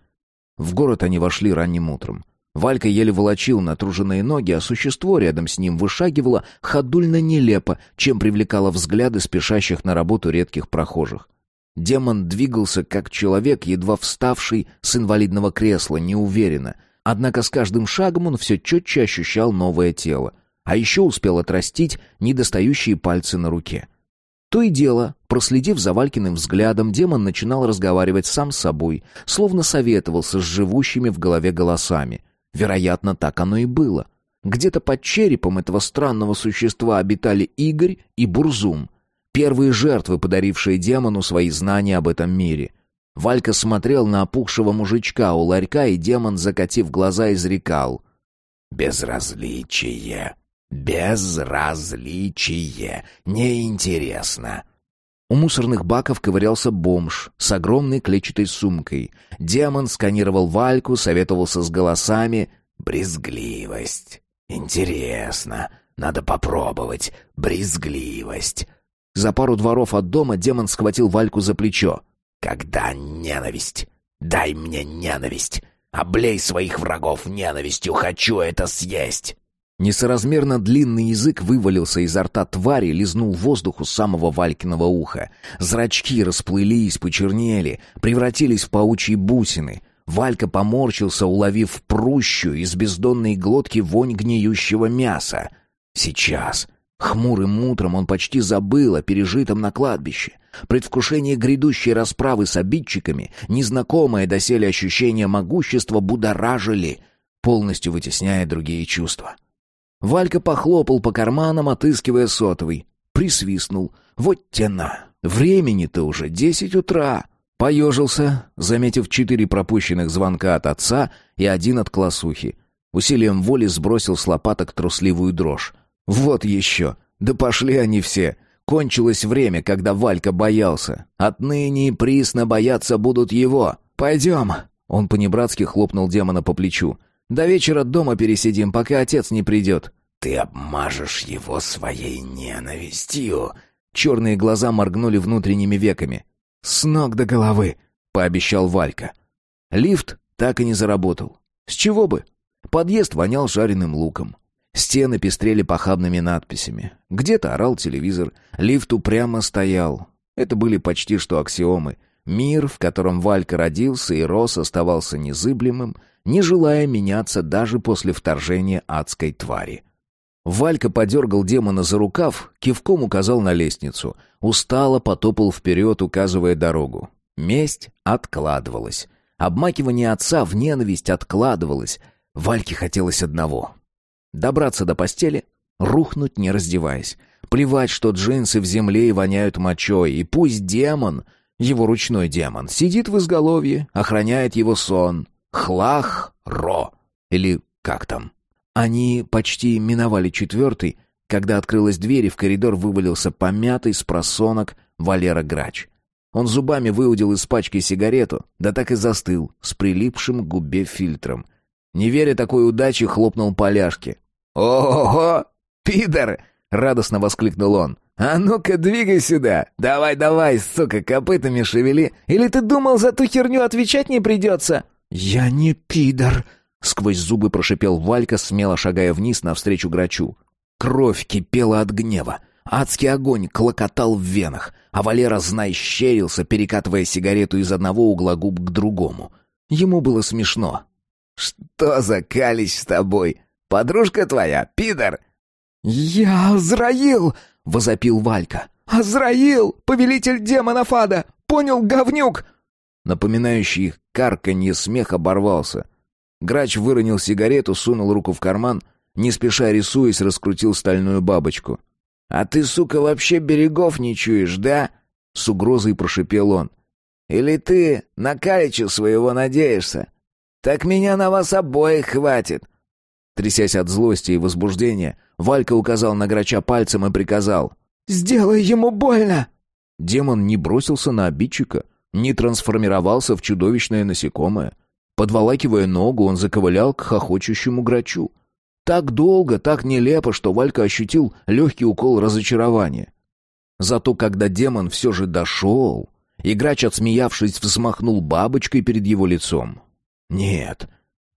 В город они вошли ранним утром. Валька еле волочил натруженные ноги, а существо рядом с ним вышагивало ходульно нелепо, чем привлекало взгляды спешащих на работу редких прохожих. Демон двигался как человек, едва вставший с инвалидного кресла, неуверенно. Однако с каждым шагом он все четче ощущал новое тело. А еще успел отрастить недостающие пальцы на руке. То и дело, проследив за Валькиным взглядом, демон начинал разговаривать сам с собой, словно советовался с живущими в голове голосами. Вероятно, так оно и было. Где-то под черепом этого странного существа обитали Игорь и Бурзум — Первые жертвы, подарившие демону свои знания об этом мире. Валька смотрел на опухшего мужичка у ларька, и демон, закатив глаза, изрекал. «Безразличие! Безразличие! Неинтересно!» У мусорных баков ковырялся бомж с огромной клетчатой сумкой. Демон сканировал Вальку, советовался с голосами. «Брезгливость! Интересно! Надо попробовать! Брезгливость!» За пару дворов от дома демон схватил Вальку за плечо. «Когда ненависть? Дай мне ненависть! Облей своих врагов ненавистью! Хочу это съесть!» Несоразмерно длинный язык вывалился изо рта твари, лизнул воздух у самого Валькиного уха. Зрачки расплылись, почернели, превратились в паучьи бусины. Валька поморщился, уловив прущую из бездонной глотки вонь гниющего мяса. «Сейчас!» Хмурым утром он почти забыл о пережитом на кладбище. Предвкушение грядущей расправы с обидчиками, незнакомое доселе ощущение могущества будоражили, полностью вытесняя другие чувства. Валька похлопал по карманам, отыскивая сотовый. Присвистнул. «Вот тена! Времени-то уже десять утра!» Поежился, заметив четыре пропущенных звонка от отца и один от классухи. Усилием воли сбросил с лопаток трусливую дрожь. Вот еще. Да пошли они все. Кончилось время, когда Валька боялся. Отныне и присно бояться будут его. Пойдем. Он понебратски хлопнул демона по плечу. До вечера дома пересидим, пока отец не придет. Ты обмажешь его своей ненавистью. Черные глаза моргнули внутренними веками. С ног до головы, пообещал Валька. Лифт так и не заработал. С чего бы? Подъезд вонял жареным луком. Стены пестрели похабными надписями. Где-то орал телевизор, лифт упрямо стоял. Это были почти что аксиомы. Мир, в котором Валька родился и рос, оставался незыблемым, не желая меняться даже после вторжения адской твари. Валька подергал демона за рукав, кивком указал на лестницу. Устало потопал вперед, указывая дорогу. Месть откладывалась. Обмакивание отца в ненависть откладывалось. Вальке хотелось одного — добраться до постели, рухнуть, не раздеваясь. Плевать, что джинсы в земле и воняют мочой, и пусть демон, его ручной демон, сидит в изголовье, охраняет его сон. Хлах-ро. Или как там? Они почти миновали четвертый, когда открылась дверь, и в коридор вывалился помятый с просонок Валера Грач. Он зубами выудил из пачки сигарету, да так и застыл, с прилипшим к губе фильтром. Не веря такой удаче, хлопнул поляшки. «Ого-го! Пидор!» — радостно воскликнул он. «А ну-ка, двигай сюда! Давай-давай, сука, копытами шевели! Или ты думал, за ту херню отвечать не придется?» «Я не пидор!» — сквозь зубы прошипел Валька, смело шагая вниз навстречу грачу. Кровь кипела от гнева. Адский огонь клокотал в венах, а Валера, знай, щерился, перекатывая сигарету из одного угла губ к другому. Ему было смешно. «Что за калич с тобой? Подружка твоя, пидор?» «Я Азраил!» — возопил Валька. «Азраил! Повелитель демонов ада! Понял, говнюк!» Напоминающий карканье смех оборвался. Грач выронил сигарету, сунул руку в карман, не спеша рисуясь, раскрутил стальную бабочку. «А ты, сука, вообще берегов не чуешь, да?» — с угрозой прошипел он. «Или ты на Калича своего надеешься? Так меня на вас обоих хватит!» Трясясь от злости и возбуждения, Валька указал на грача пальцем и приказал. «Сделай ему больно!» Демон не бросился на обидчика, не трансформировался в чудовищное насекомое. Подволакивая ногу, он заковылял к хохочущему грачу. Так долго, так нелепо, что Валька ощутил легкий укол разочарования. Зато когда демон все же дошел, играч, отсмеявшись, взмахнул бабочкой перед его лицом. Нет,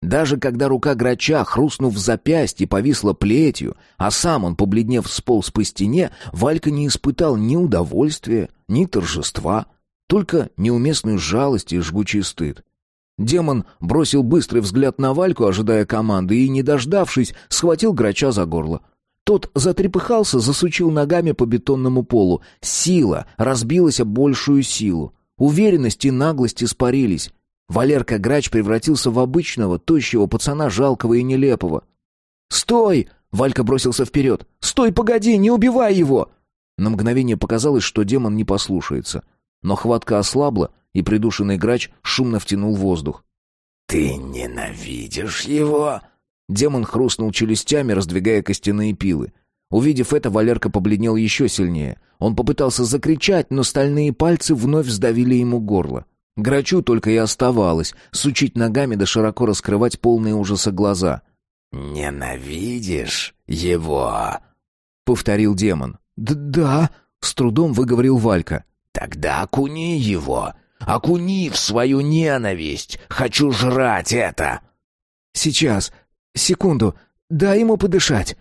даже когда рука грача, хрустнув в запястье, повисла плетью, а сам он, побледнев, сполз по стене, Валька не испытал ни удовольствия, ни торжества, только неуместную жалость и жгучий стыд. Демон бросил быстрый взгляд на Вальку, ожидая команды, и, не дождавшись, схватил грача за горло. Тот затрепыхался, засучил ногами по бетонному полу. Сила разбилась об большую силу. Уверенность и наглость испарились. Валерка Грач превратился в обычного, тощего пацана, жалкого и нелепого. «Стой!» — Валька бросился вперед. «Стой, погоди, не убивай его!» На мгновение показалось, что демон не послушается. Но хватка ослабла, и придушенный грач шумно втянул воздух. «Ты ненавидишь его?» Демон хрустнул челюстями, раздвигая костяные пилы. Увидев это, Валерка побледнел еще сильнее. Он попытался закричать, но стальные пальцы вновь сдавили ему горло. Грачу только и оставалось сучить ногами да широко раскрывать полные ужаса глаза. «Ненавидишь его?» — повторил демон. «Да», — с трудом выговорил Валька. «Тогда окуни его Окуни в свою ненависть. Хочу жрать это. Сейчас. Секунду. Дай ему подышать.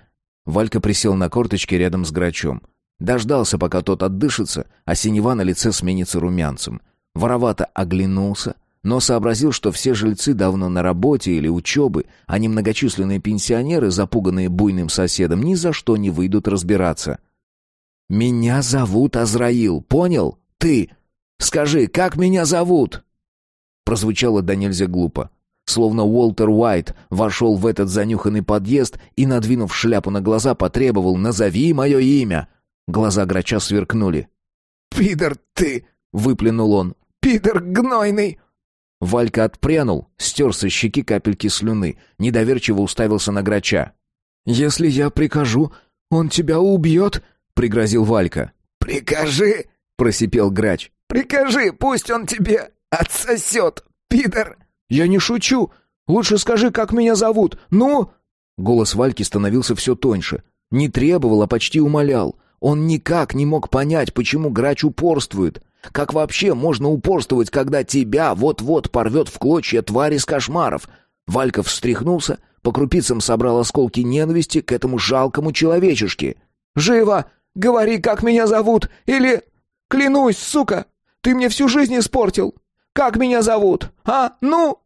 Валька присел на корточки рядом с грачом. Дождался, пока тот отдышится, а синева на лице сменится румянцем. Воровато оглянулся, но сообразил, что все жильцы давно на работе или учебы, а не многочисленные пенсионеры, запуганные буйным соседом, ни за что не выйдут разбираться. «Меня зовут Азраил, понял? Ты!» Скажи, как меня зовут?» Прозвучало до нельзя глупо. Словно Уолтер Уайт вошел в этот занюханный подъезд и, надвинув шляпу на глаза, потребовал «Назови мое имя!» Глаза грача сверкнули. «Пидор ты!» — выплюнул он. «Пидор гнойный!» Валька отпрянул, стер со щеки капельки слюны, недоверчиво уставился на грача. «Если я прикажу, он тебя убьет?» — пригрозил Валька. «Прикажи!» — просипел грач. Прикажи, пусть он тебе отсосет, пидор!» «Я не шучу! Лучше скажи, как меня зовут! Ну!» Голос Вальки становился все тоньше. Не требовал, а почти умолял. Он никак не мог понять, почему грач упорствует. Как вообще можно упорствовать, когда тебя вот-вот порвет в клочья тварь из кошмаров? Валька встряхнулся, по крупицам собрал осколки ненависти к этому жалкому человечешке. «Живо! Говори, как меня зовут! Или... Клянусь, сука, ты мне всю жизнь испортил! Как меня зовут? А? Ну?»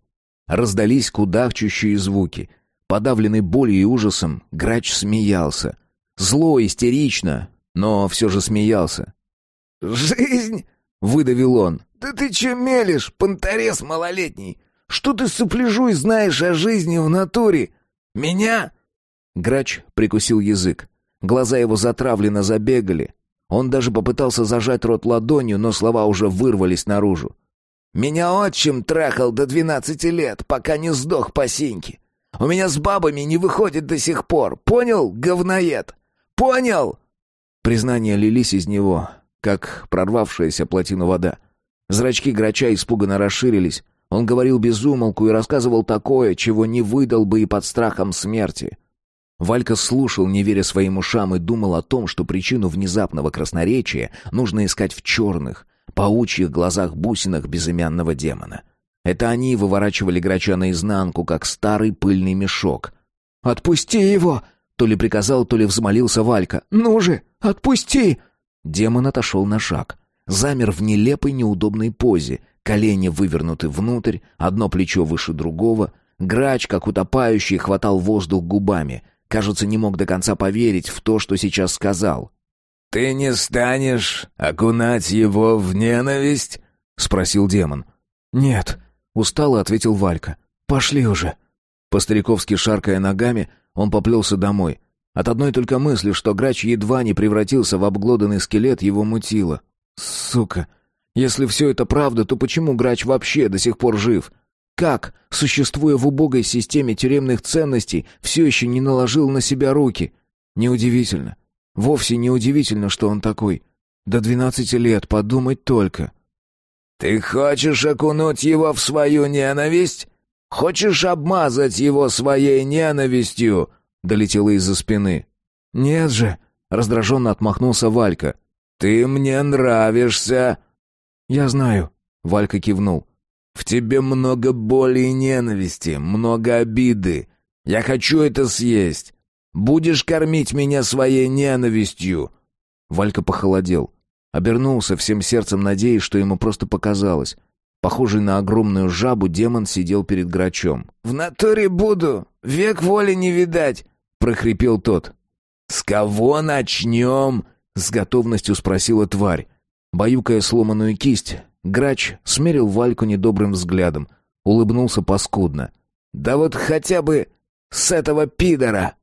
Раздались кудахчущие звуки. Подавленный болью и ужасом, грач смеялся. Зло, истерично, но все же смеялся. «Жизнь?» — выдавил он. «Да ты че мелешь, понторез малолетний? Что ты сопляжуй знаешь о жизни в натуре? Меня?» Грач прикусил язык. Глаза его затравленно забегали. Он даже попытался зажать рот ладонью, но слова уже вырвались наружу. «Меня отчим трахал до двенадцати лет, пока не сдох по синьке. У меня с бабами не выходит до сих пор. Понял, говноед? Понял?» Признания лились из него, как прорвавшаяся плотина вода. Зрачки грача испуганно расширились. Он говорил без умолку и рассказывал такое, чего не выдал бы и под страхом смерти. Валька слушал, не веря своим ушам, и думал о том, что причину внезапного красноречия нужно искать в черных, паучьих глазах-бусинах безымянного демона. Это они выворачивали грача наизнанку, как старый пыльный мешок. «Отпусти его!» — то ли приказал, то ли взмолился Валька. «Ну же, отпусти!» Демон отошел на шаг. Замер в нелепой неудобной позе. Колени вывернуты внутрь, одно плечо выше другого. Грач, как утопающий, хватал воздух губами — Кажется, не мог до конца поверить в то, что сейчас сказал. «Ты не станешь окунать его в ненависть?» — спросил демон. «Нет», — устало ответил Валька. «Пошли уже». По-стариковски шаркая ногами, он поплелся домой. От одной только мысли, что грач едва не превратился в обглоданный скелет, его мутило. «Сука! Если все это правда, то почему грач вообще до сих пор жив?» Как, существуя в убогой системе тюремных ценностей, все еще не наложил на себя руки? Неудивительно. Вовсе неудивительно, что он такой. До двенадцати лет, подумать только. «Ты хочешь окунуть его в свою ненависть? Хочешь обмазать его своей ненавистью?» — долетело из-за спины. «Нет же!» — раздраженно отмахнулся Валька. «Ты мне нравишься!» «Я знаю», — Валька кивнул. В тебе много боли и ненависти, много обиды. Я хочу это съесть. Будешь кормить меня своей ненавистью?» Валька похолодел. Обернулся всем сердцем, надеясь, что ему просто показалось. Похожий на огромную жабу, демон сидел перед грачом. «В натуре буду, век воли не видать», — прохрипел тот. «С кого начнем?» — с готовностью спросила тварь. Баюкая сломанную кисть, Грач смерил Вальку недобрым взглядом, улыбнулся паскудно. «Да вот хотя бы с этого пидора!»